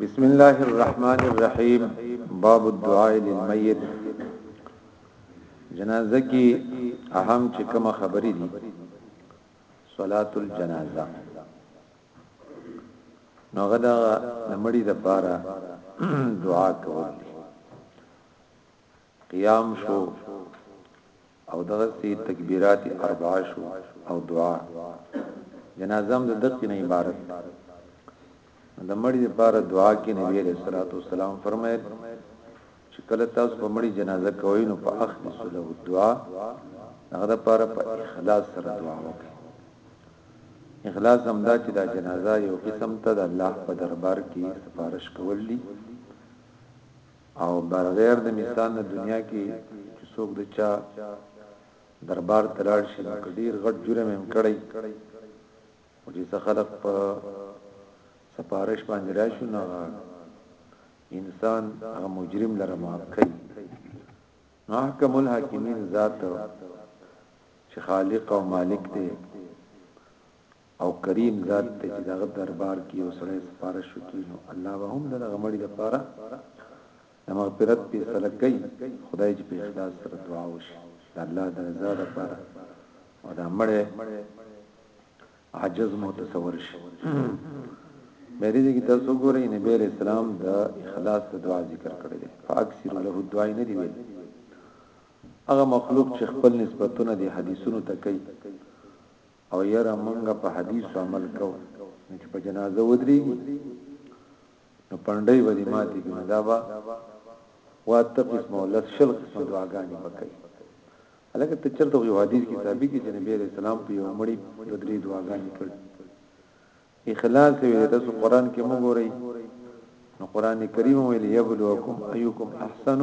بسم الله الرحمن الرحیم باب الدعاء للمیت جنازه کی اهم چې کوم خبرې دي صلات الجنازه نو غدا نمړي د پاره دعا کوي قيام شو او دغه سي تکبيرات اربعه شو او دعا جنازه هم د دقي نه عبارت ده د مړي لپاره دعا کې نبی عليه الصلاه والسلام فرمایل چې کله تاسو په مړي جنازه کوئ نو په اخلص له دعا هغه لپاره په اخلاص سره دعا وکړئ اخلاص هم دا چې دا جنازه یو قسم ته د الله په دربار کې سفارش کول دي او برغير د مثال نه دنيا کې چې څوک د چا دربار ته لاړ شي نو ډیر غټ جرم هم کړی او چې څه خلق په سپارش باندې راشي نو انسان هغه مجرم لره معاف کوي محکم الحاکمین ذات چې خالق او مالک دی او کریم ذات دی چې دغه دربار کې یو سړی سفارش وکړي نو الله به هم دغه مړي لپاره د مغفرت په سره کوي خدای چې په اخلاص سره دعا وشي د الله د رضا لپاره او دا مړی عجز مو تصور شي مری دې کې تاسو ګورئ نبی علیہ السلام د اخلاص د دعا ذکر کړی دی فاکثر له دعا نه دی ویل هغه مخلوق چې خپل نسبتونه د حدیثونو ته کوي او یره منګه په حدیث عمل کو نو چې په جنازه ودرېږي نو پندای ودی ماتي کې دا با واته قسم ولس شل قسم دعاګانې وکړي الکه ته چرته یو حدیث کې ثابت دي چې نبی رسول الله په یو مړی د درې دعاګانې کړې اخلال څه ویل تاسو قران کې مو ګورئ نو قران کریم ویل یبلوکم ایکم احسن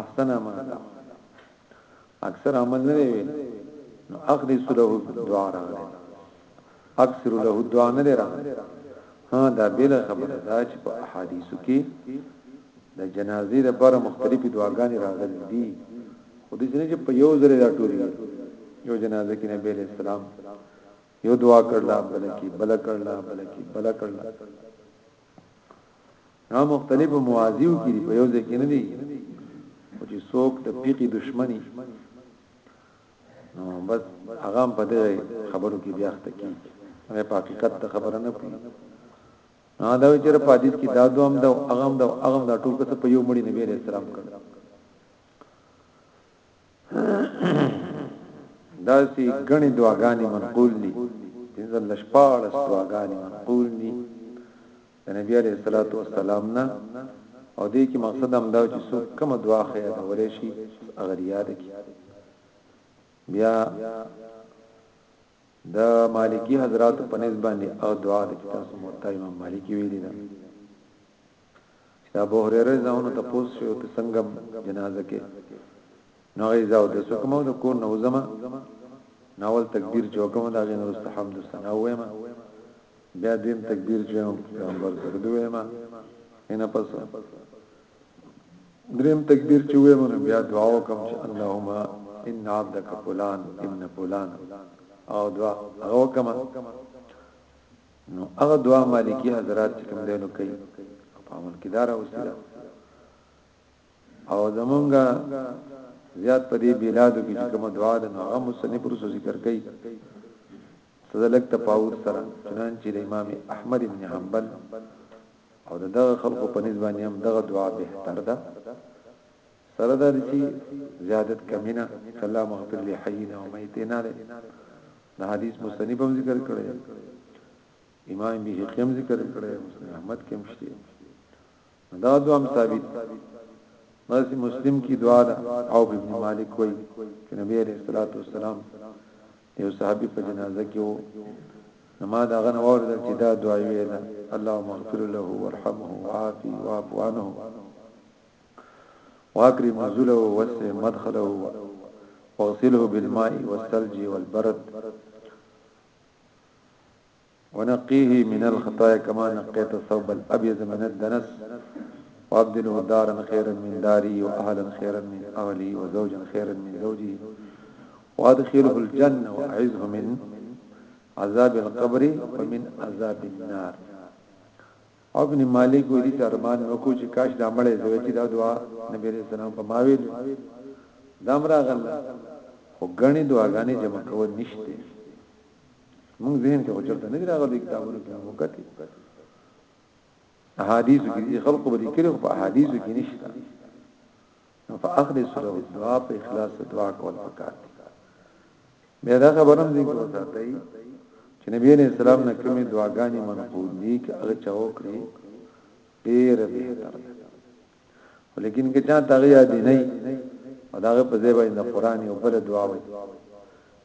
احسن عمل اکثر عمل نه ویل نو اخلي سره دعا راغله اکثر له دعا نه راغله ها دا بل خبره دا چې په احادیثو کې د جنازې لپاره مختلفې دعاګانې راغلي دي خو دې نه چې په یو ځل راټولې یو جنازه کې نبی اسلام یو دعا کړلا بلکی بل کړلا بلکی بل کړلا نو مختلف موازیو کې په یو ځای کې نه دي او چې څوک د پیقي دشمنی نو بس هغه په دې خبرو کې بیا ست کی هغه په حقیقت ته خبره نه پي نه دا چې په حدیث کې دا دوام دا هغه دا هغه دا ټول څه په یو مړي نبی رسول الله کړ داسې غني دعاګانې منقول دي پنځل لشپاړس دعاګانې منقول دي د نبی عليه الصلاه والسلام نه او دې کې مقصد هم دا چې څوک کوم دعا خیا دا ولې شي اگر یاد کی بیا د مالکی حضرات په نسبت باندې او دعا د کتاب سمورتا امام مالکی ویلی دا د ابو هريره رضی الله عنه تپوس شو ته څنګه جنازه کې نو ایزا او د سکمو د کور نو زما ناول تکبیر چې کوم دا غي نو استحب د سنا وایم بیا دیم تکبیر چې پیغمبر سره دی وایم ان پس دریم تکبیر چې وایم نو بیا دعا وکم چې اللهم ان عبدک فلان ابن فلان او دعا او کما نو هغه دعا مالکی حضرات چې کوم دینو کوي په عمل کې دار اوسېدا او زمونږه زیات په دې بلادو کې کوم دعا ده نو هغه مصنف رسو ذکر کوي تدلک تفاوت سره چنانچې د امام احمد ابن حنبل او دغه خلکو په نسبت هم دغه دعا به تر ده سره دا دي چې زیادت کمینه کلا مغفر له حینا و میتنا ده د حدیث مستنی په ذکر کړی امام بیهقی هم ذکر کړی مسلم احمد کې مشته دا دوه هم ثابت بس مسلم کی دعا ده او ابن مالک وای چې نبی علیہ الصلوۃ والسلام یو صحابي په جنازه کې وو نما دا غن اور د چې دا دعا ویله اللهم اغفر له وارحمه وعافي واعف عنه واكرم نزله ووسع مدخله واغسله بالماء والثلج والبرد ونقيه من الخطايا كما نقيت الثوب الابيض من الدنس وابدله دارا خيرا من داري واهلا خيرا من اهلي وزوجا خيرا من زوجي وادخله الجنه واعذه من عذاب القبر ومن عذاب النار ابن مالک وی دی ته ارمان وکړو چی کاش دا مړی زوی چی دا دعا نبی علیه السلام په ما ویلی دام راغله خو غنی دعاګانی جمع کول نشته مونږ ذهن کې وجرته نه راغلی کتابونو کې وکړي احادیث کې خلکو به لیکلو په احادیث کې نشته نو فاخلص له دعا په اخلاص دعا کول پکار دي بیا دا خبرم ذکر وساتئ چې نبی عليه السلام نه کومې دعاګانې منقول دي چې هغه چا وکړي ډېر به تر ولیکن که چا تغیا دي نه او داغه په ځای باندې قرآن او بل دعا وي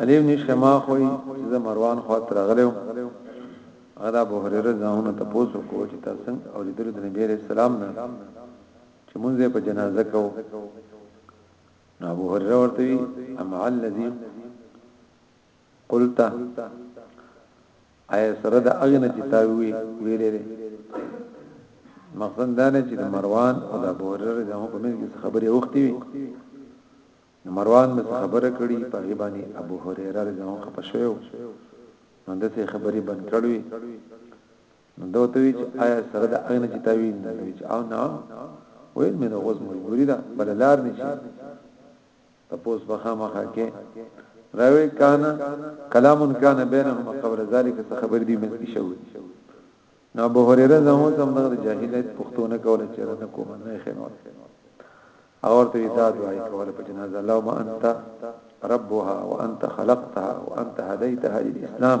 علي بن شما خوې چې د مروان خوا تر غلو هغه ابو هريره ځاونه ته پوسو کو چې تاسو او د درود نبی عليه السلام نه چې مونږ په جنازه کو نو ابو هريره ورته وی اما الذي قلت اي سره د اغه نه چې تا وی ویلې ده مقصد دا نه چې د مروان او د ابو هرره د هم په منځ کې خبرې وختي وي مروان به خبره کړي په غیبانی ابو هريره رضی الله عنه پښیو نو دته خبرې بند کړې نو دوته وی چې آیا سره د اغه نه چې تا وی نه وی چې او نه ویل مې د غوز مجبوری ده بل لار نشي تپوس به خامخا کې راوي کان کلام کان بینهم قبل ذلك څه خبر دي مې کې شوی نو ابو هريره زمو سم د جاهلیت پښتونه کوله چې نه کوم نه خنو او ورته دا دعای کوله په جنازه لو ما انت ربها وانت خلقتها وانت هديتها للاسلام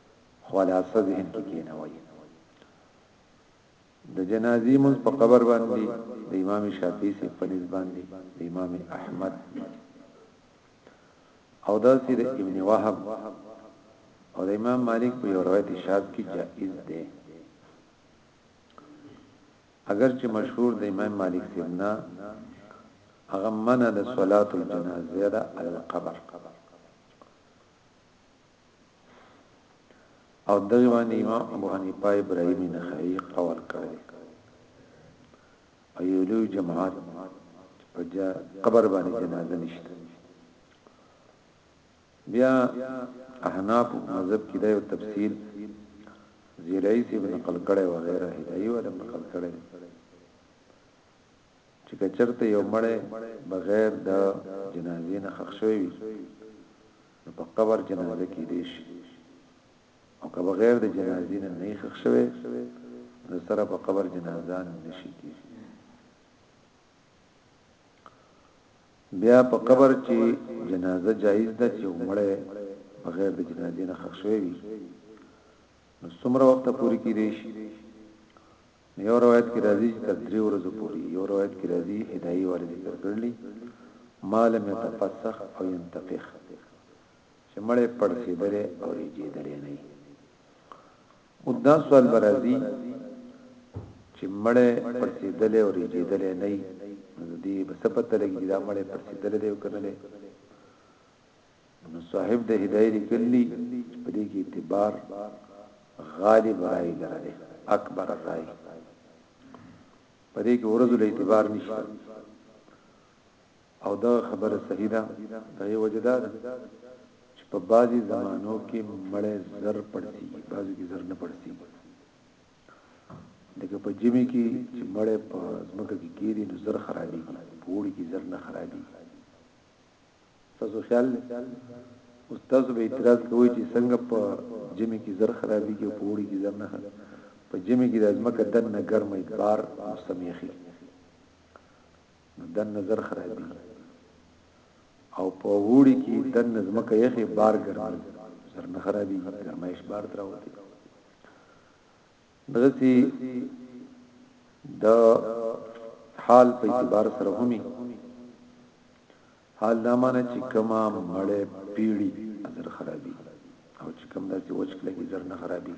خلاصه ذهن کې کینوي د جنازي مز په قبر باندې د امام شافعي سي په نس باندې د امام احمد او دا سي د ابن وهب او د امام مالک په یو روایت شاد کې جائز ده اگر چې مشهور د امام مالک سیدنا هغه منع د صلات الجنازه ده علی القبر او دغه باندې امام ابو حنیفه ابراهیمی نخعی قول کړی او یو لوی جماعت په قبر باندې جنازه نشته بیا احناف مذهب کې دا یو تفصیل زیرای سی بن نقل کړي و غیره هدایي ول نقل کړي چې کچرته یو مړ بغیر د جنازې نه خښوي نو په قبر کې نازله کېدای شي او که بغیر د جنازې نه نه ښخ شوی نو سره په قبر جنازه نشي کېږي بیا په قبر کې جنازه جایز ده چې ومړی بغیر د جنازې نه ښخ شوی وي نو څومره وخت پورې کېدای شي نو یو روایت کې راځي چې تر درې ورځو پورې یو روایت کې راځي هدایي والي ذکر کړلی ما لم يتفسخ او ينتفخ چې مړې پړسېدلې او ریجېدلې نه وي او دا سوال برازي چې مړې پړسېدلې او ریجېدلې نه وي دې بس پته لګي دا مړې پړسېدلې دی او کنه نو صاحب د هدايه لیکلی چې په دې کې اعتبار غالب رائے لره ده اکبر الرائے په دې کې ورځو له اعتبار نشته او دا خبره صحیح ده دا یو وجدا ده چې په بعضي زمانو کې مړې زر پړسي بعضي کې زر نه پړسي لکه په جمی کې چې مړې په ځمکه کې کېږي نو زر خرابېږي په وړي کې زر نه خرابېږي تاسو خیال دی اوس تاسو به اعتراض کوئ چې څنګه په جمی کې زر خرابېږي او په وړي کې زر نه په جمی کې د ازمکه دن نه ګرمه بار مستمیخي دن نظر خرابي او په وړي کې دن نظمکه یخي بار ګرمه زر نه خرابي ګرمایش بار تراوته دغسی د حال په اعتبار سره همي حال دا معنی چې کما مړې پیړي اثر خرابي او چې کم داسې وچک لګي زر نه خرابي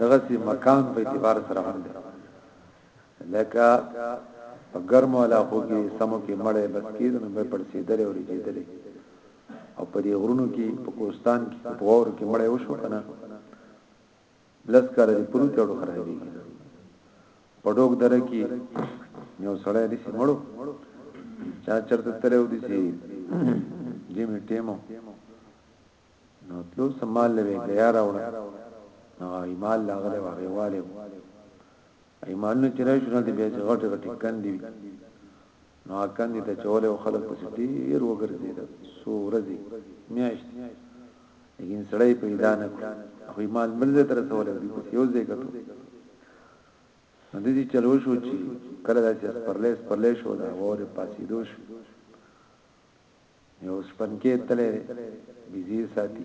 دغه سي مکان په اعتبار سره هم ده لکه په ګرمو علاقو کې سمو کې مړې بس کېدنه به پړسېدل او رجېدل او په دې غرونو کې په کوستان کې په واورو کې مړې وشو کنه لس کاله دې پرو چړو خرابې په ډوګ در کې یو سړی دې مړو چا چرته تلو دې سي دې می ټیمو نو تلو سمال لوي غیا راوړ نو ایمال لاغله واغې والو ایمال نو چرای شو نه دې به غټه غټه کندې نو هغه کندې ته چولی او خلک پسې ډېر وګرځېدل څو ورځې میاشتې لیکن سړی پیدا نه کړ خو ایمان بل ځای تر سوال دی پس یو ځای کتو نو دې چلو شو چې کله داسې پرلیس پرلیس شو دا وره پاسې دوش یو سپنکې تلې بيزي ساتي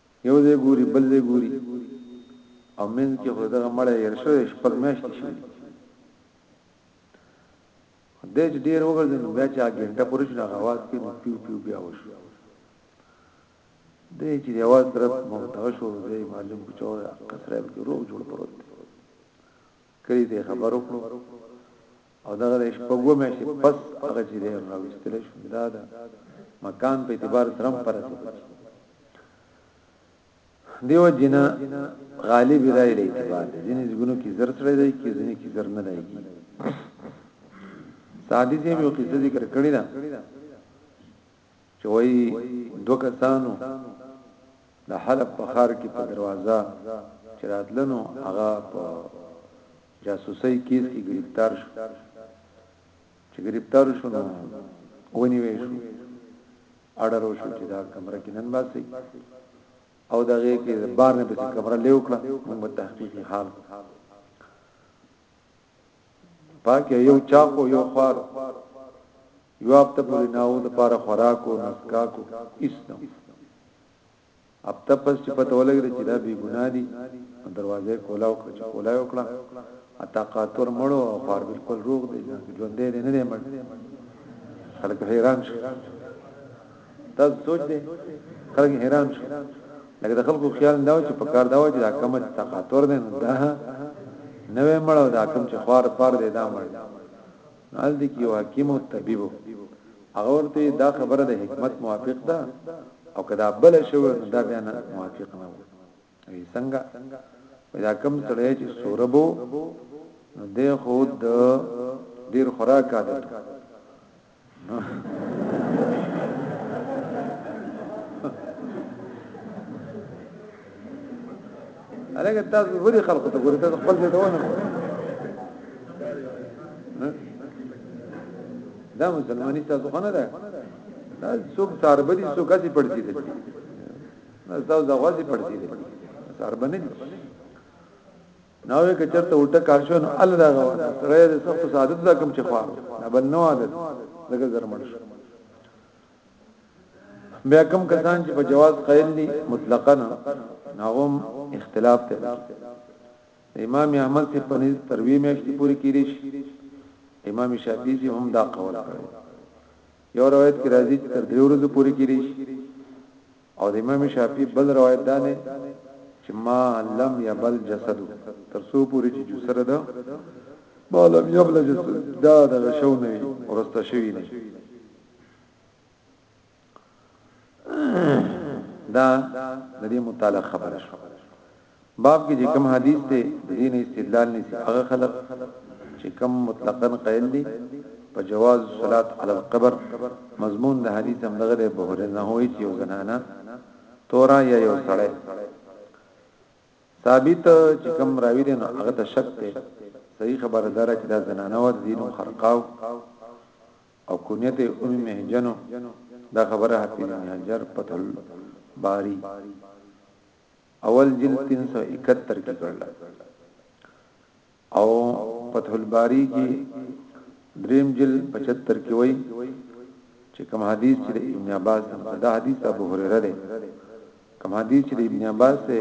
یو ځای ګوري بل ځای ګوري او منځ کې خو دغه مړی یې شوی شپږ میاشتې شوی د دې ډیر وګرځي نو بیا چې اګینټه پولیس نه غواز کې نو پیو پیو بیا وشو د دې چې یواز طرف مو دا شو دې معلم کو چور قصره کې روغ جوړ پروت کړي دې خبرو کړو او دغه د شپږو میاشتې پس هغه چې دی راوستل شو دا ده مکان په اعتبار سره هم پرته دیو جنا غالب رائے له اعتبار دي ځینې ځګونو کې زر سره دی کې ځینې کې زر نه دی سادي دې یو قصه ذکر کړی دا چې وايي دوه کسانو د حلب په ښار کې په دروازه چې راتلنو هغه په جاسوسۍ کیس کې گرفتار شو چې گرفتار شو نو ونیوي شو اډر وشو چې دا کمره کې نن باسي او دا غي کې بار نه به کمره لیو کړه موږ تحقیقي حال پاکه یو چاقو یو خوار یو هفته پورې ناو د پاره خوراکو نسکاکو اسنو اب تپس چې پته ولګی چې دا بی ګنا دي دروازه کولاو کړ چې کولاو کړه اتا قاتور مړو او خار بالکل روغ دي ژوندې نه دي مړ خلک حیران شي دا سوچ دی خلک حیران شو لکه د خلکو خیال دا و چې په کار دا و چې دا کم چې تقاطور دی نو دا نوې مړ او دا کم چې خوار پار دی دا مړ حال دي کې حکیم او طبيب هغه ورته دا خبره د حکمت موافق ده او کدا بل شو دا بیان موافق نه و وی څنګه وی دا کم سړی چې سوربو نو دی خو د ډیر خوراک عادت الګ تاسو وري خلق ته ګورئ تاسو خپل دې ته ونه دا مسلمانۍ تاسو خنه ده دا څوک تاربدي څوک اسی پړتی دي نه تاسو د غوځي پړسي دي سر باندې نو یې کچرته الټه کار شو نو الله دا غوا سره دې سخت سعادت دا کوم چې خوا نه بل نو عادت لکه زرمړ شو بیا کوم کسان چې په جواز قائل دي مطلقاً ناغم اختلاف ته امام احمد سے پنځ تروی میاشتې پوری کړي شي امام شافعي هم دا قول کړی یو روایت کې راځي چې تر درې ورځې پورې کېږي او د امام شافعي بل روایت دا نه چې ما لم يبل جسد تر څو پورې چې جسر ده ما لم يبل جسد دا د غشو نه ورسته شوی نه دا د دې متعلق خبره شو باب کې چې کوم حدیث ته د دین استدلال نيسي هغه خلق چې کوم مطلقاً قائل دي په جواز صلات علی القبر مضمون د حدیث هم دغه د بهره نه وي چې یو زنانه تورا یا یو سړی ثابت چې کوم راوی دی نو هغه ته شک دی صحیح خبره دار چې دا زنانه و دین خرقاو او کنیت ام مهجنو دا خبره حتی مهجر پتل باری اول جلد 371 کې کړل او فتح الباری کې دریم جلد 75 کې وای چې کوم حدیث چې ابن عباس دا حدیث ابو هريره دی کوم حدیث چې ابن عباس ته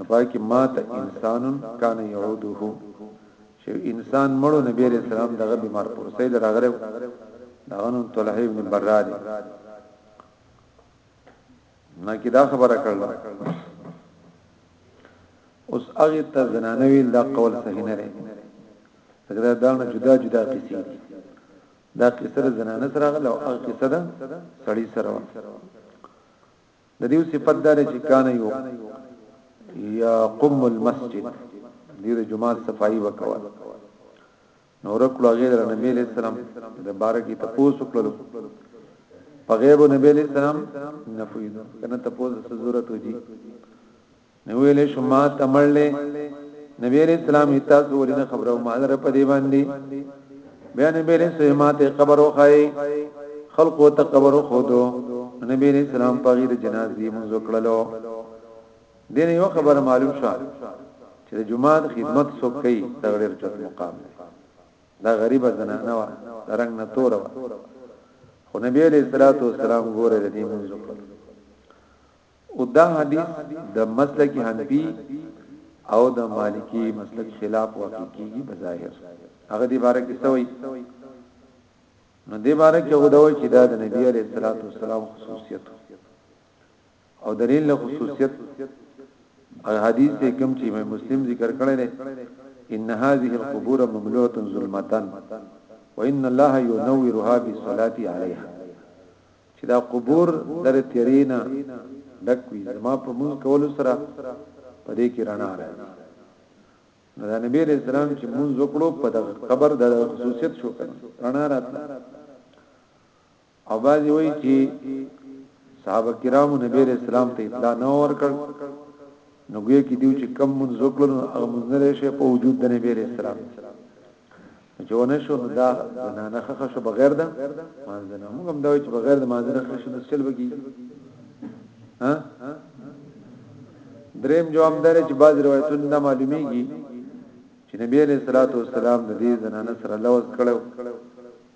نفاکه مات انسان کان يعوده چې انسان مړو نبی رسول الله دغه بیمار پر سید راغره دغه نوم طلحه ابن براد نه کی دا خبره کړل اوس هغه ته زنانه ویل دا قول صحیح نه دی دا دا نه جدا جدا قصې دي دا قصه د زنانه سره غل او هغه قصه ده سړی سره و د دې صفات دار چې کان یو یا قم المسجد دې جمعه صفائی وکول نور کړه هغه د نبی علیہ السلام د بارکی تاسو کړلو په غیب نبی علیہ السلام نه فیدو کنه تاسو څه ضرورت وږي نو ویل شما تمړل نبی علیہ السلام تاسو ولنه خبرو ما در په دی باندې بیا نبی علیہ السلام ته خبر وخای خلق ته خبر خودو نبی علیہ السلام په غیر جنازي منځ کړلو دین یو خبره معلوم شو چې د جماعت خدمت څوک کوي دا ډېر چت مقام دی دا غریب زنانه و رنگ نه تور و خو نبی علیہ الصلوۃ والسلام ګوره د دې منځو کړ او دا حدیث د مسلک حنفی او د مالکی مسلک خلاف واقع کیږي بظاهر هغه دی باره کې سوی نو دی باره کې غوډوي چې دا د نبی علیہ الصلوۃ والسلام خصوصیت او دلیل له خصوصیت حدیث ته کوم چې امام مسلم ذکر کړی دی ان هذه القبور مملوءه ظلمتا وان الله ينورها بالصلاه عليها چې دا قبور در تیرینا ډک وي زما په مون کول سره په دې کې رڼا راځي نو دا نبی علیہ السلام چې مونږ وکړو په دغه قبر د خصوصیت شو کړه رڼا راتله او بعضی وایي چی صحابه کرامو نبی علیہ السلام ته اطلاع نه ورکړ نو ګویا کی دیو چې کم منځ وکړو نو هغه منځ نه شي په وجود د نبی علیہ السلام چې ونه شو نو دا زنانه خخه شو بغیر دا مانځنه موږ هم دا وایو چې بغیر د مانځنه خخه شو نو سل بګي ها دریم جواب دار چې بعض روایتونه دا معلومیږي چې نبی علیہ الصلوۃ والسلام د دې زنانه سره لوز کړو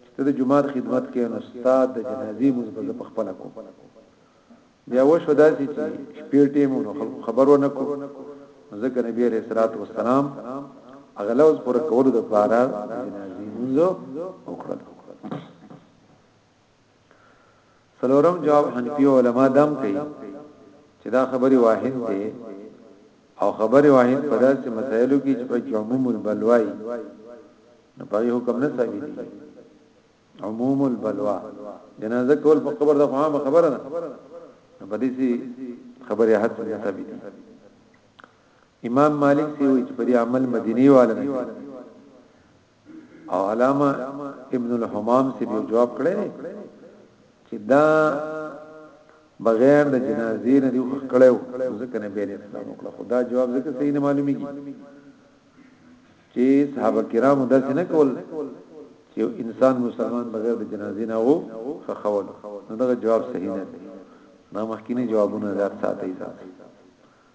چې ته د جماعت خدمت کې نو ستا د جنازې موږ به په خپل کوم بیا وشو داسې چې شپې ټیم نو خلکو خبر و نه کو ځکه نبی عليه الصلاه والسلام اغلوز پر کولو د پاره جنازي منځو وکړل څلورم جواب حنفي علما دام کوي چې دا خبري واهن دی او خبري واهن په داسې مسایلو کې چې په جمعوم البلوای نو په حکم نه ثابت دي عموم البلوا جنازه کول په قبر د عامه خبره ده په دې سي خبره حد څخه ثابت دي امام مالک سی وی چې په دې عمل مدینی والنه او علامه ابن الحمام سی به جواب کړی دی چې دا بغیر د جنازې نه دی خو کړو ځکه نه بیل اسلام وکړه خدا جواب ځکه صحیح نه معلومیږي چې صحابه کرامو دا څنګه کول چې انسان مسلمان بغیر د جنازې نه وو فخول نو دا جواب صحیح نه دی دا مخکینی جوابونه زیات ساتي ځکه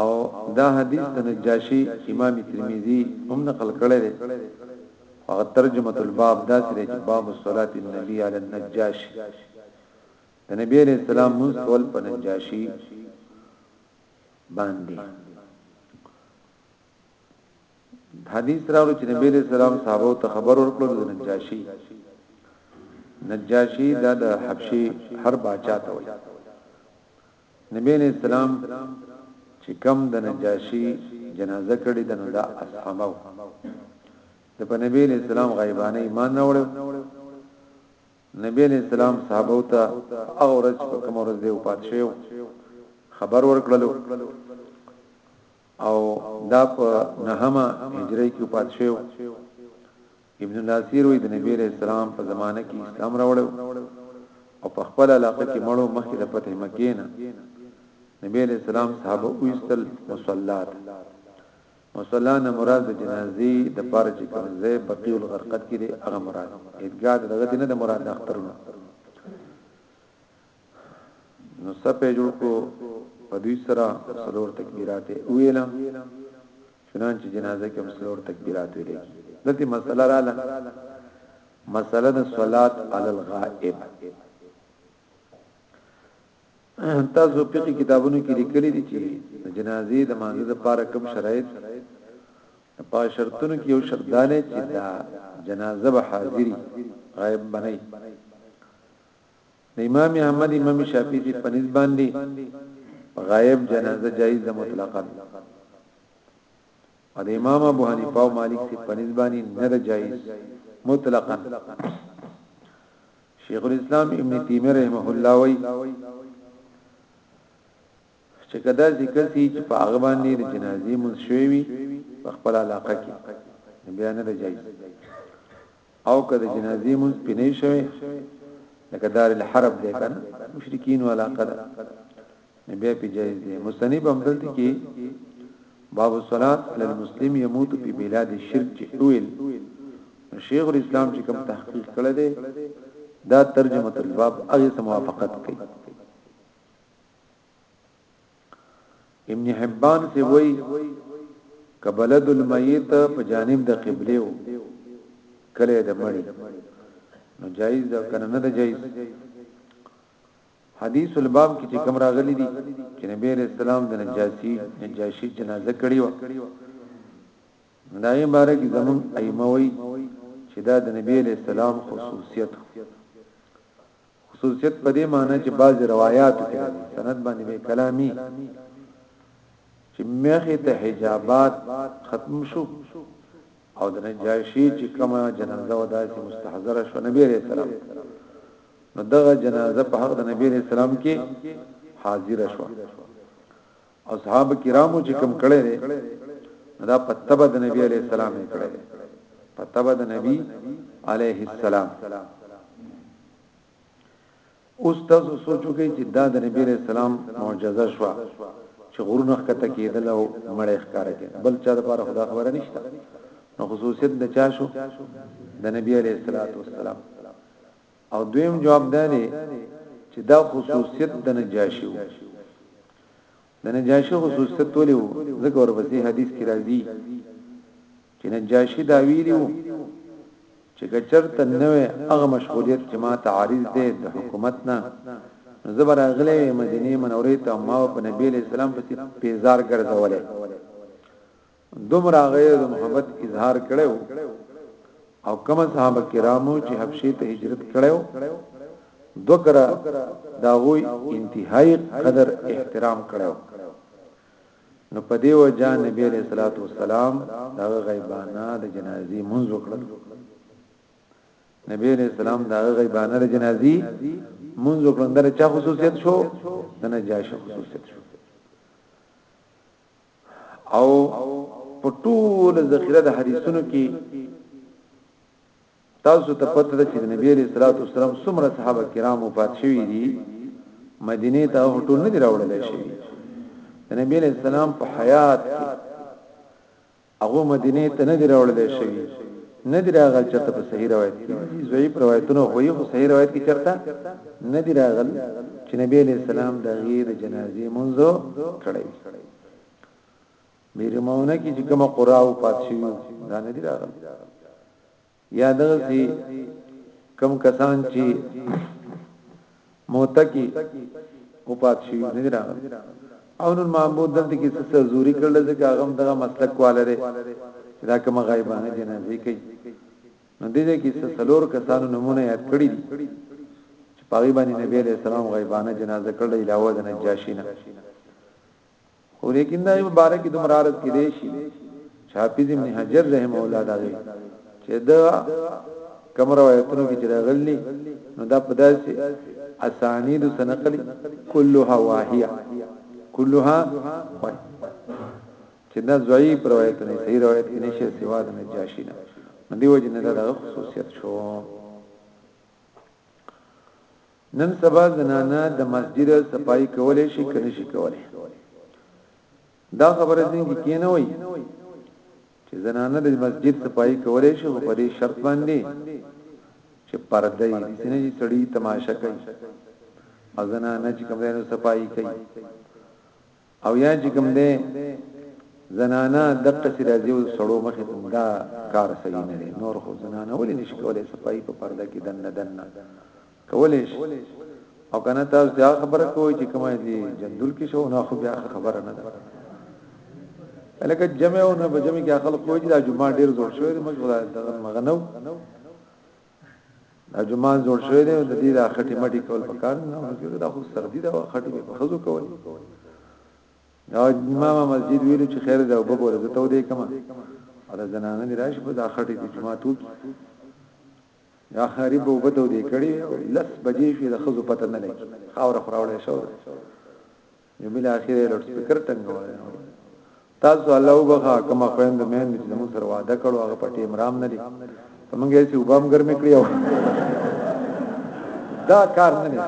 او دا حدیث د نجاشی امام ترمذی هم نقل کړی دی او ترجمه الباب دا سره چې باب صلات النبی علی النجاشی د نبی علیہ السلام موږ کول په نجاشی باندې حدیث راوړي چې نبی له سلام صحابه ته خبر ورکړل د نجاشي نجاشي دا د حبشي هر باچا ته وي نبی له سلام چې کم د نجاشي جنازه کړي د نو دا اصحابو د په نبی له سلام غیبانه ایمان راوړ نبی له سلام صحابه ته او ورځ په کوم ورځ دی او پاتشه خبر ورکړلو او دا په نهمه هجرۍ کي وفات شوی وو ابن الاثير وايي د نبي عليه السلام په زمانه کي اسلام راوړی او په خپل علاقه کي مړو مخکې د فتح مکې نه نبی عليه السلام صحابه ويستل مصلات مصلا نه مراد د جنازي د پاره چې کوم ځای بقيع الغرقد کې دی هغه مراد ادګاد دغه دینه د مراد د اخترونه نو صف جوړ کو په دوی سره سلور تکبیرات ویلا چنانچه جنازه کې مسلور تکبیرات ویل دلته مسله را ده مسله د صلات علی الغائب تاسو په کتابونو کې لیکلي دي چې جنازې د مانزه لپاره کوم شرایط په شرطونو کې یو شرط دانه چې دا جنازه به حاضری غائب بنئ د امام احمد امام شافعي دي په نسبت باندې غائب جنازه جایز ده مطلقاً او د امام ابو حنیفه او مالک دي په نسبت باندې نه ده جایز مطلقاً شیخ الاسلام ابن تیمیه رحمه الله وی چې که داسې کس یې چې په هغه باندې د جنازې لمونځ شوی وي په خپله علاقه کې بیا نه دی جایز او که د جنازې لمونځ پې نه شوی لکه دار الحرب دی کنه مشرکین والا قدر بیا پی جایز دی مستنیب هم دلته کې باب الصلات علی المسلم يموت فی بلاد الشرك چې اویل شیخ الاسلام چې کوم تحقیق کړی دی دا ترجمه الباب هغه سم موافقت کوي ابن حبان سی وای کبلد المیت په جانب د قبله و کله د مړی نو جایز ده کنه نه ده جایز حدیث الباب کې چې کوم راغلي دي چې نبی عليه السلام د نجاشي نجاشي جنازه کړی و دای مبارک زمون ایموي چې دا د نبی عليه السلام خصوصیت خصوصیت په دې معنی چې بعضی روایاتو کې راځي سند باندې به کلامی چې مخه ته حجابات ختم شو او د نجاشی چې کومه جنازه ودا چې مستحضره شو نبی عليه السلام نو دغه جنازه په حق د نبی عليه السلام کې حاضر شو اصحاب کرامو چې کوم کړي دي دا په تبع د نبی عليه السلام یې کړي دي په تبع د نبی عليه السلام اوس تاسو سوچو کې چې دا د نبی عليه السلام معجزه شو چې غرونه ښکته کېدل او مړې ښکارا کې بل چا د بار خدا خبره نشته نو خصوصیت د چا شو د نبی عليه الصلاه والسلام او دویم جواب دا دی چې دا خصوصیت د نجاشی وو د نجاشی خصوصیت ولې وو ځکه ورپسې حدیث کې راځي چې نجاشی دا ویلی وو چې کچرته نوې هغه مشغولیت چې ما تعارض دی د حکومت نه زبر اغله مدینه منورې ته ما په نبی له سلام پسې پیزار ګرځولې دومره هغه د محبت اظهار کړو او کوم صحابه کرامو چې حبشې ته هجرت کړو دوکرا دا غوي انتهایی قدر احترام کړو نو په دی وجه نبی علیہ الصلوۃ والسلام دا غیبانه د جنازي منځ وکړ نبی علیہ السلام دا غیبانه د جنازي منځ وکړ دا چا خصوصیت شو د نجاش خصوصیت شو او په ټول ذخیره د حدیثونو کې تاسو ته پته ده چې د نبی علیہ الصلوۃ والسلام څومره صحابه کرام وفات شوي دي مدینه ته هټول نه دی راوړل شي د نبی علیہ السلام په حیات کې هغه مدینه ته نه دی راوړل شوی نه دی راغل چرته په صحیح روایت کې ضعیف روایتونه خو یو صحیح روایت کې چرته نه دی راغل چې نبی علیہ السلام د غیر جنازې منځو کړی میرمونه کې چې کومه قراو پات شي دا نه دی راغل یا دغه سي کم کسان چې موتکی او پات شي نه راغلي او نن معبود دلته کې څه زوري کړل ځکه هغه دغه مسلک واله دی چې دا کوم غایبانه جنازه کوي نو دې کې څه څلور کسانو نمونه یاد کړی دي چې پاغي باندې نبی له سلام غایبانه جنازه کړل علاوه د نجاشینه خو لیکن دا مبارک دومره عرض کې دی شي حافظ ابن حجر رحم الله دا وی چې دا کوم روایتونو کې راغلي نو دا په داسې اسانید سنقل كلها واهيه كلها واهيه چې دا ضعیف روایت نه صحیح روایت کې نشه سوا د نجاشی نه دیو جن دا خصوصیت شو نن سبا زنانه د مسجد صفائی کولې شي کنه شي کولې دا خبره دې کې کینه وای چې زنانه د مسجد صفائی کولې شي په دې شرط باندې چې پرده یې سینې سړی تماشا کوي او زنانه چې کومه صفائی کوي او یا چې کوم دی زنانه دقه سي راځي او سړو مخې ته دا کار صحیح نه دی نور خو زنانه ولې نشي کولای صفائی په پرده کې دنه دنه کولای شي او کنه تاسو دا خبره کوی چې کومه دي جندول کې شو نه خو بیا خبره نه ده لکه جمع او نه بجمع کې خلک کوی چې دا جمعه ډیر زور شوی مګر دا مغنو دا جمعه جوړ شوی دی د دې د خټي مټي کول پکار نه ورګه دا خو سردي دا خټي په خزو کول دا امام مسجد ویلو چې خیر دا وبو ورځ ته ودی کما او دا زنانه دی راشي په دا خټي د جمعه تو یا خریب وبو ته ودی کړي لس بجې شي د خزو پته نه لګي خاور خراوړې شو یو بل اخیره لوډ سپیکر ټنګول تاسو الله وبخا کما خويند مې چې زموږ سره وعده کړو هغه پټې مرام نه دي موږ یې چې وبام ګرمې کړی او دا کار نه نه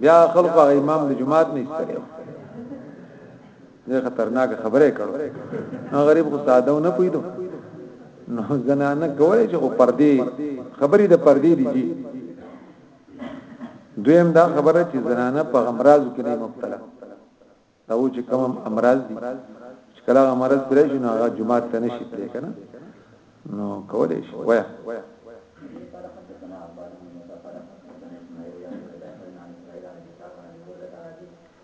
بیا خلق امام د جماعت نه استره زه خطرناک خبره کړو نو غریب خو ساده نه پویدو نو زنانه کولای چې پردي خبرې د پردي دي دویم دا خبره چې زنانه په امراضو کې نه مبتلا دا و چې کوم امراض دي چې کله امراض پرې شي نو هغه جمعه ته نشي پرې کنه نو کولای شي وای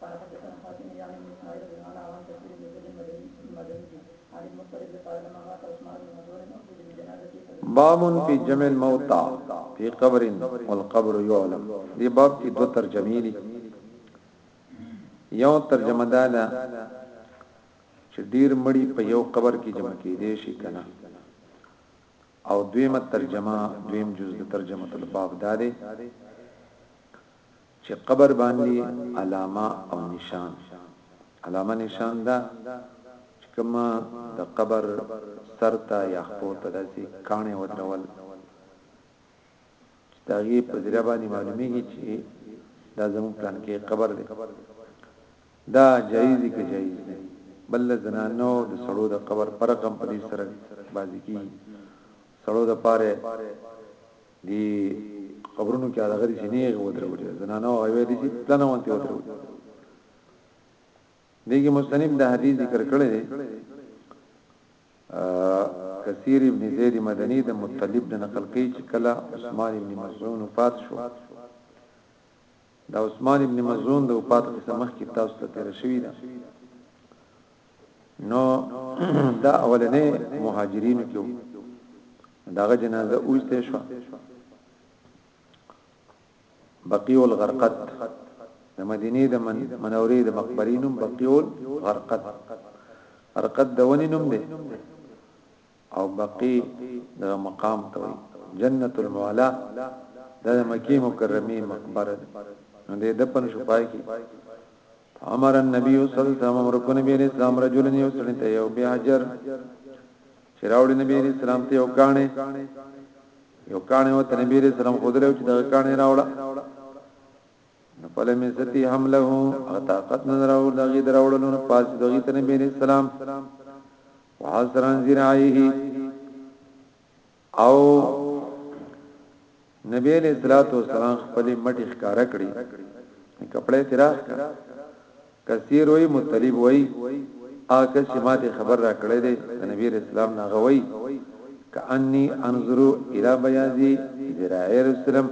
قال حدثنا حاتم يعني بن اسماعيل بن عن عن كثير بن زيد المدني المدني عن المطلب قال لما مات عثمان بن مظعون اخرج بجنازته باب في جمع الموتى في قبر والقبر يعلم دي باب کې دو ترجمې دي یو ترجمه دا ده چې ډیر مړی په یو قبر کې جمع کېدې شي کنه او دویمه ترجمه دویم جز د ترجمه الباب دا ده چې قبر باندې علامه او نشان علامه نشان دا چې کوم د قبر سر ته یا خپو ته داسې کانه ودرول چې داغي په ذریعہ باندې معلومیږي چې دا زموږ پلان کې قبر دی دا جایز دی که جایز دی بل زنانو د سړو د قبر پر رقم پرې سره بازی کی سړو د پاره دی قبرونو کې هغه دي چې نیغ ودرول زنانه او غوي دي چې پلنه وانته ودرول دیګه مستنیم د حدیث ذکر کړی دی کثیر ابن زید مدنی د مطلب د نقل کوي چې کله عثمان ابن مزعون وفات شو دا عثمان ابن مزعون د وفات قصه مخ کې تاسو ته تیر شوی ده نو دا اولنې مهاجرینو کې داغه جنازه اوسته شو بقیع الغرقد د مدینه د من منورې د مقبرینم بقیع الغرقد غرقد د ونی نوم دی او بقی د مقام ته جنت المعلا د مکی مکرمه مقبره نو د دفن شو پای کې فامر النبي صلی الله علیه وسلم امر کو نبی علیہ السلام رجلن یو سړی ته یو بهجر چراوړي نبی علیہ السلام ته یو کانه یو کانه او ته نبی علیہ السلام خود له چې دا کانه راوړه نو په لمې ستی حمله او طاقت نه راو دغه دراوړلو نه پاس دغه ته نبی علیہ السلام وحسرن ذراعه او نبی علیہ الصلوۃ والسلام خپل مټي ښکارا کړی کپڑے تراخ کثیر وی مطلب وی اګه چې ماته خبر را کړی دی نبی علیہ السلام ناغه وی کانی انظر الى بیاضی ذراعی رسولم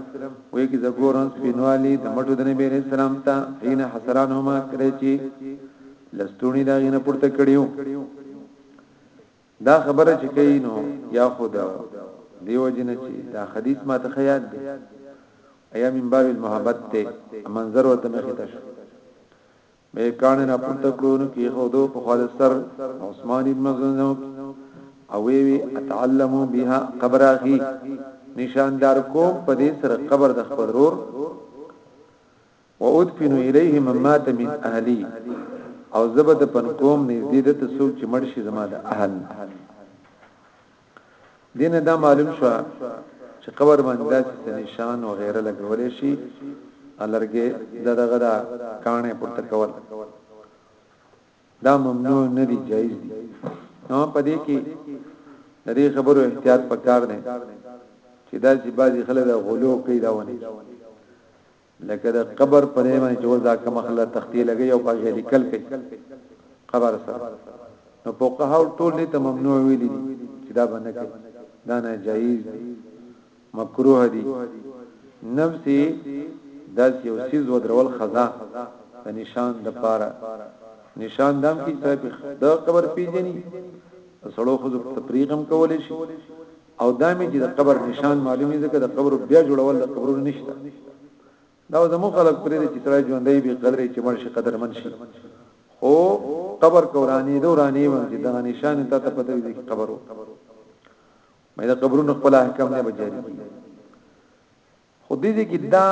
وی کی زګورن سپینوالی د مټو د نبی علیہ السلام ته حين حسرانهما کړی چې لستونی دا غینه پورته کړیو دا خبره چې کوي نو یا خدا دیو جن چې دا حدیث ما ته خیال دی ایا من باب المحبت ته منظر وته مخې ته شو مې کانه نه پټ کړونو کې خو دو په خال سر عثمان ابن مزنو او وی وی اتعلمو بها قبر اخي نشاندار کو په دې سره قبر د خبرور وادفن الیه من مات من اهلی او زبه د پن کوم نږدې د تسوک چې مړ شي زما د اهل دین دا معلوم شو چې قبر باندې داسې نشان او غیره لګولې شي الرګه دغه دا کانه پورته کول دا ممنوع نه دی جایز دی نو پدې کې د دې خبرو احتیاط پکار دی چې دا چې بعضی خلک غلو کوي دا ونی لکه د قبر په ځای باندې چې اوس دا کوم خله تختی لګي او پاګه لیکل کوي قبر سره نو فقها ټول دې ته ممنوع ویل دي چې دا باندې کوي دا نه جایز دي مکروه دي نفسي داس یو سیز ودرول خزا د نشان د پاره نشان دام کی ته د قبر پیجنی سړو خو تفریقم کولې شي او دا مې چې د قبر نشان معلوم دي ځکه د قبر بیا جوړول د قبرونو نشته دا زمو خلک پرې دي چې سړی ژوندۍ به قدرې چې مرشي قدرمن شي خو قبر کورانی دورانی و چې دا نشان ته ته پته دي قبرو مې دا قبرونو خپل احکام نه بجاري خو دې ځای کې دا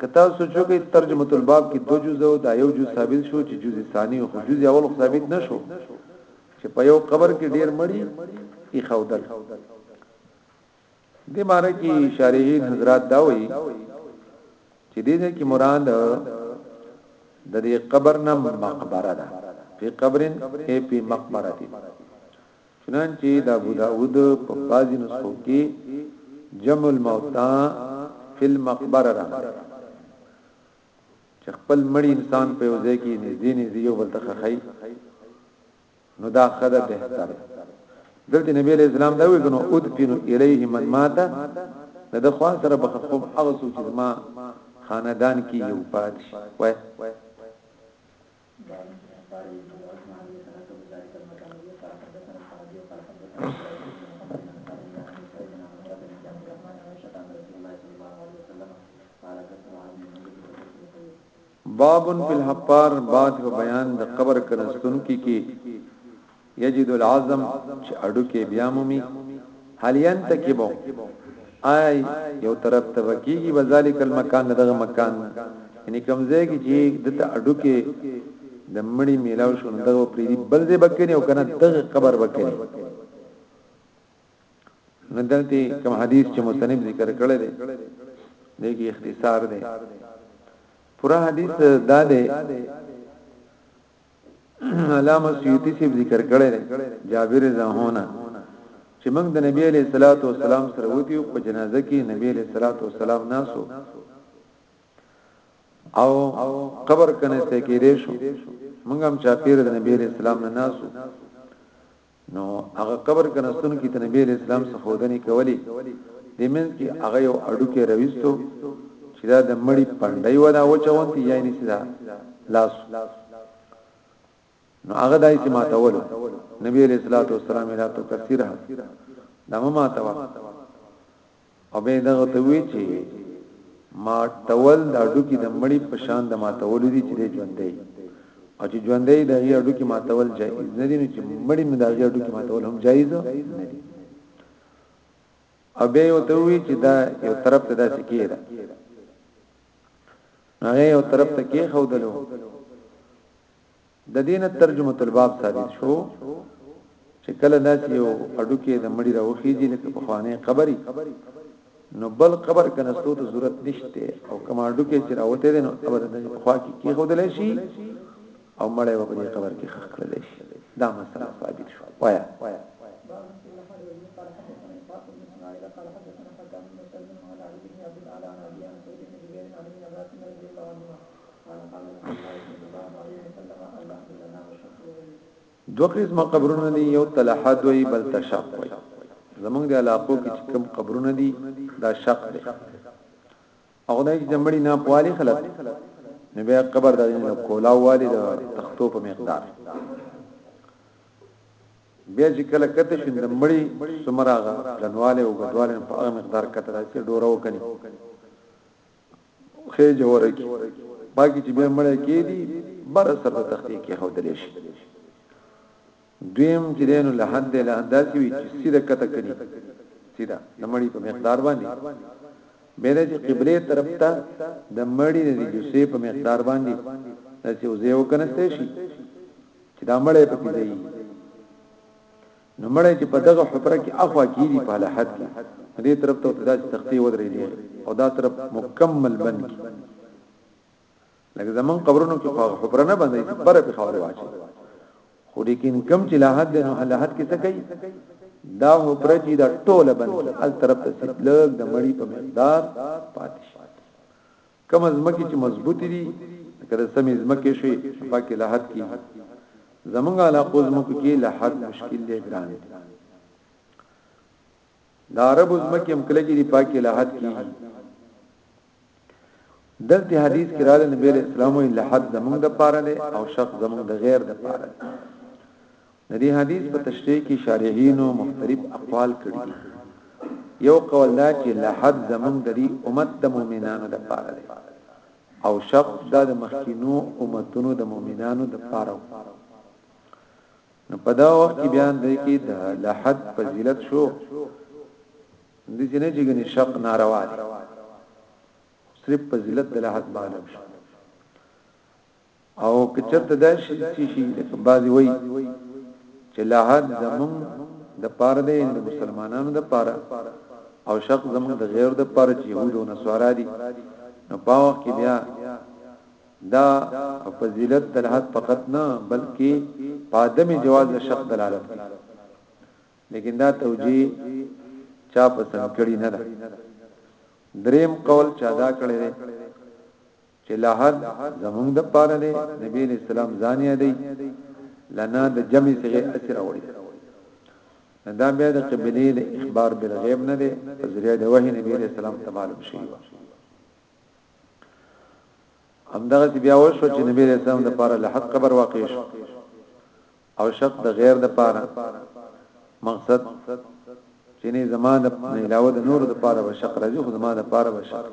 که تاسو سوچ وکړئ ترجمة الباب کې دوه جزء او دا یو جزء ثابت شو چې جزء ثاني او خو جزء اول خو ثابت نه شو چې په یو قبر کې ډیر مړی ای خودل دې معنی کې شارحین حضرات دا وایي چې دې ځای کې مراد د دې قبر نه مقبره ده په قبرن ای په مقبره دي چنانچه د ابوداؤد په بعضې نسخو کې جمع الموتی فی المقبره راغلی چې خپل مړی انسان په یو ځای کې نږدې نږدې یو بل ته خخی نو دا خده بهتر دلته نبی علیہ السلام دا وی کنو ادفن الیه من مات دا د خوا سره بخخوب هغه سوچ ما خاندان کې یو پات شي وای باب فی الحفار بعد په بیان د قبر کنستون کې کې یجد العظم چې هډوکی بیا مومي هل ينتکب آی یو طرف ته وکیږي وذالک المکان دغه مکان یعنی کمزې کې چې د ته هډوکی د مړی میلاو شو نو دغه پریدي بل ځای بکنه او کنه دغه قبر بکنه نو دلته کوم حدیث چې مصنف ذکر کړی دی دغه اختصار دی پورا حدیث دا دی علامه سیوطی سی ذکر کړی دی جابر زاهونه چې موږ د نبی علیہ الصلوۃ والسلام سره ودی په جنازه کې نبی علیہ الصلوۃ والسلام ناسو او قبر کنه ته کې ریشو موږ هم چاپیر د نبی علیہ السلام نه ناسو نو هغه قبر کنستون کې د نبی اسلام څخه ودنې کولی د منځ کې هغه یو اډو کې رويستو چې دا د مړی پندای ودا و چونتی یا نه سیدا لاس نو هغه دای چې ماتول نبی علیہ الصلوۃ والسلام لا تو کثیره دمه ماتوا او به دغه ته وی چې ما ټول د اډو کې د مړی په شان د ماتول دي چې ژوندې او چې ژوندې د یې اډو کې ماتول جایز نه دي نو چې مړی نو د یې اډو کې ماتول هم جایز نه دي او به یو ته وی چې دا یو طرف ته داسې کیده هغه یو طرف ته کې خودلو د دین ترجمه الباب ثابت شو چې کله داسې یو اډوکه د مړی راوخیږي لکه په خوانه قبري نو بل قبر کنستو ته ضرورت نشته او کما اډوکه چې راوته دي نو قبر د خوا کې کې خودل شي او مړی په دې قبر کې خخ کړل شي دا مسله ثابت شو وایا قال قال قال رسول الله صلى الله عليه وسلم الله في لنا وشكروني دو قسمه قبرونه دي یو تلحد وي بل تشق وي زمونږ د علاقو کې چې کوم قبرونه دي دا شق دي او دا چې دمړي نه پوالي خلک نو بیا قبر د نه کولا والي د تختو په مقدار بیا چې کله کته شند مړی سمراغه جنواله او غدواله په هغه مقدار کته راځي ډورو کني خې جوړه کی باقی چې بیا مړی کې دي بر سر ته تختی کې خودلې شي دویم چې دینو له حد له اندازې وی چې سیده کته کړي سیده د مړی په مقدار باندې به د قبله طرف ته د مړی د جسې په مقدار باندې چې وزیو کنسته شي چې دا مړی په کې دی نو مړی چې په دغه حفره کې اخوا کیږي په لحد کې دې طرف ته داسې تختې ودرې دي او دا طرف مکمل بند کی لکه زمون قبرونو کې په حفره نه باندې پر په خاورې واچي خو لیکن کم چې لحد نو لحد کې څه کوي دا حفره چې دا ټوله بند کی ال طرف ته لږ د مړی په مقدار پاتې کومه ځمکه چې مضبوطې دي لکه د سمې ځمکې شي پاکې لحد کې زمونږ علاقو ځمکو کې لحد مشکل دی ګران دی د عربو ځمکې هم کله کې دي پاکې لحد کې دلته حدیث کې راغلی نبی اسلام وی لحد زمونږ د پاره دی او شق زمونږ د غیر د پاره دی د دې حدیث په تشریح کې شارحینو مختلف اقوال کړي دي. یو قول دا چې لحد زمونږ د دې امت د مؤمنانو د پاره دی او شف دا د مخکینو امتونو د مؤمنانو د پاره و. نو په دا وخت کې بیان دی کې د لحد فضیلت شو د دې نه جګنې شق ناروا دي. صرف فضیلت د لحد معلوم شو. او که چرته دا شي چې شي لکه بعضی وایي چې لحد زمون د پاره دی د مسلمانانو د پاره او شق زمون د غیر د پاره چې يهود او نصارا دي نو پاوخ کې بیا دا فضیلت د لحد فقط نه بلکې پادم جواز د شق دلالت کوي لیکن دا توجیه چا پسند کړی نه ده دریم قول چا دا کړی چې لحد زمونږ د پاره دی نبی علیہ السلام ځان یادی لنا د جمع صيغه اثر راوړي دا بیا د قبلي د اخبار بالغیب نه دی په ذریعہ د وحی نبی علیہ السلام ته معلوم شي همدغه بیا وشو چې نبی علیہ السلام د پاره لحد قبر واقع شو او شرط د غیر د پاره مقصد چې نه زمانه نه علاوه د نور د پاره وشق راځي خو زمانه د پاره وشق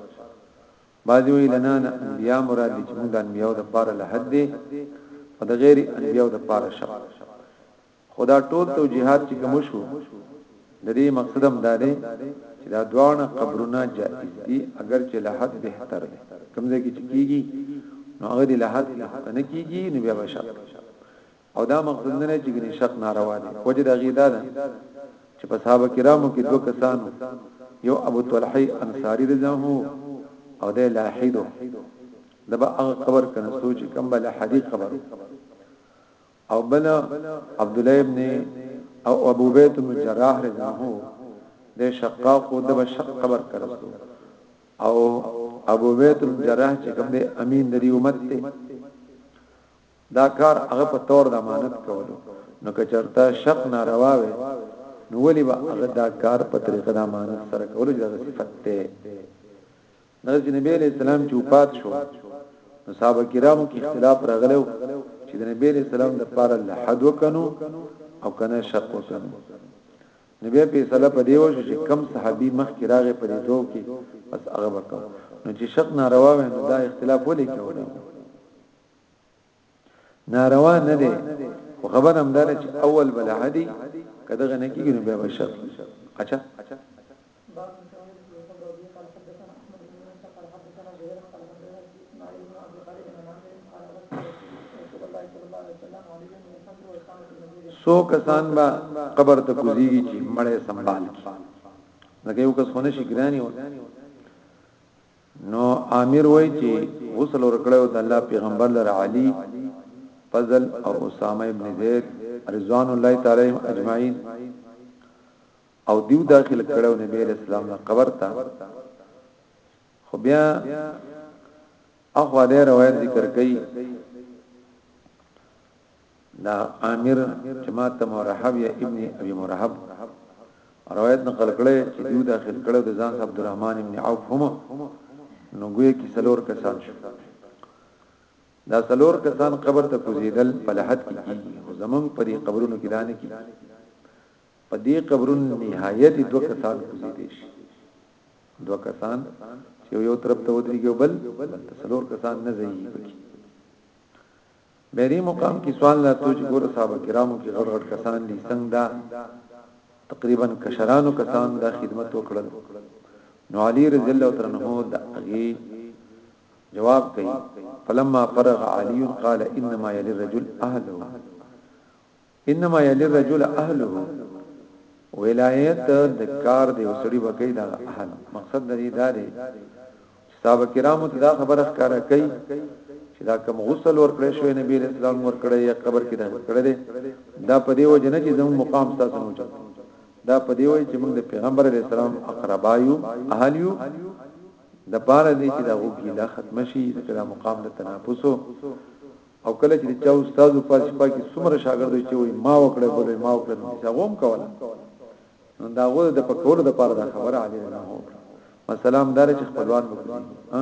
بعضی وایی له نه نه انبیاء مراد دی چې موږ د انبیاء د پاره له حد دی او د غیر انبیاء د پاره شپ خدا ټول توجیهات چې کوم شو د دې مقصد هم دا دی چې دا دوانه قبرونه جائز دي اگر چې لحد بهتر دی کمزې کې کیږي نو هغه دی لحد نه کیږي نو بیا بشا او دا مقصود نه چې ګنې شق ناروا دی وجه د هغې دا ده چې په صحابه کرامو کې دوه کسانو یو ابو طلحی انصاری رضی الله او د لاحیدو دبا هغه قبر کنه سوچ کم بل حدیق قبر او بل عبد الله ابن او ابو بیت بن جراح رضی الله د شقاق او د شق قبر کنه او ابو بیت بن جراح چې کوم د امین د امت ته دا کار هغه په تور د امانت کولو نو که چرته شق ناروا وي نو ولي به هغه دا کار په طریقه د امانت سره کولو چې دا صفت ته نو چې نبی علیہ السلام چې وفات شو نو صحابه کرامو کې اختلاف راغلو چې د نبی علیہ السلام د پاره لحد وکنو او کنه شق وکنو نبی په صلی په دیو چې کم صحابي مخ کې راغې په دې دوه کې بس هغه وکړ نو چې شق ناروا وي نو دا اختلاف ولې کوله ناروا نه دی خو خبر هم دار چې اول بل حدی کده غنه کیږي نو بیا بشر اچھا سو کسان با قبر ته کوزيږي چې مړې سنبال کی لکه یو کس خونه شي ګرانی و نو عامر وایي چي غسل ورکړی وو د الله پیغمبر لره علي فضل او اسامه ابن زید رضوان الله تعالی اجمعین او دیو داخل کړو نبی علیہ السلام نه قبر ته خو بیا اخو دې روایت ذکر کړي دا عامر چې ما ته مرحب یا ابن ابي مرحب روایت نقل کړي چې دیو داخل کړي د ځان عبد الرحمن ابن عوف هم نو ګوي کې سلور کسان شو دا سلور کسان قبر ته کوزیدل په لحد کې کیږي او زمونږ په دې قبرونو کې دانه کې په دې قبرونو نهایت دوه کسان کوزیدل شي دوه کسان چې یو طرف ته ودرېږي بل سلور کسان نه ځي پکې بهري مقام کی سوال دا تو چې ګوره صحابه کرامو کې غټ غټ کسان دي څنګه دا تقریبا کشرانو کسان دا خدمت وکړل نو علی رضی الله تعالی عنہ دا غي جواب کوي فلما فرغ علی قال انما يلي الرجل اهله انما یلی الرجل اهله ولایت د کار دی وسړي بکې دا اهل مقصد د دې دا دی صاحب کرامو ته دا خبره ښکارا کوي چې دا کوم غسل ورکړې شوی نبی رسول الله ورکړې یا قبر کې دا ورکړې ده دا په دې وجه نه چې زموږ مقام تاسو نه وچت دا په دې وجه چې موږ د پیغمبر علی السلام اقربایو اهلیو د پاره دې چې دا وګیله ختم شي دا مقام د تنافسو او کله چې چا استاد په شپه کې څومره شاګرد چې وي ما وکړه بلې ما وکړه نو چې هغه هم کوله نو دا غوړ د پکول د پاره دا خبره علی نه هو مثلا دار چې خپلوان وکړي ها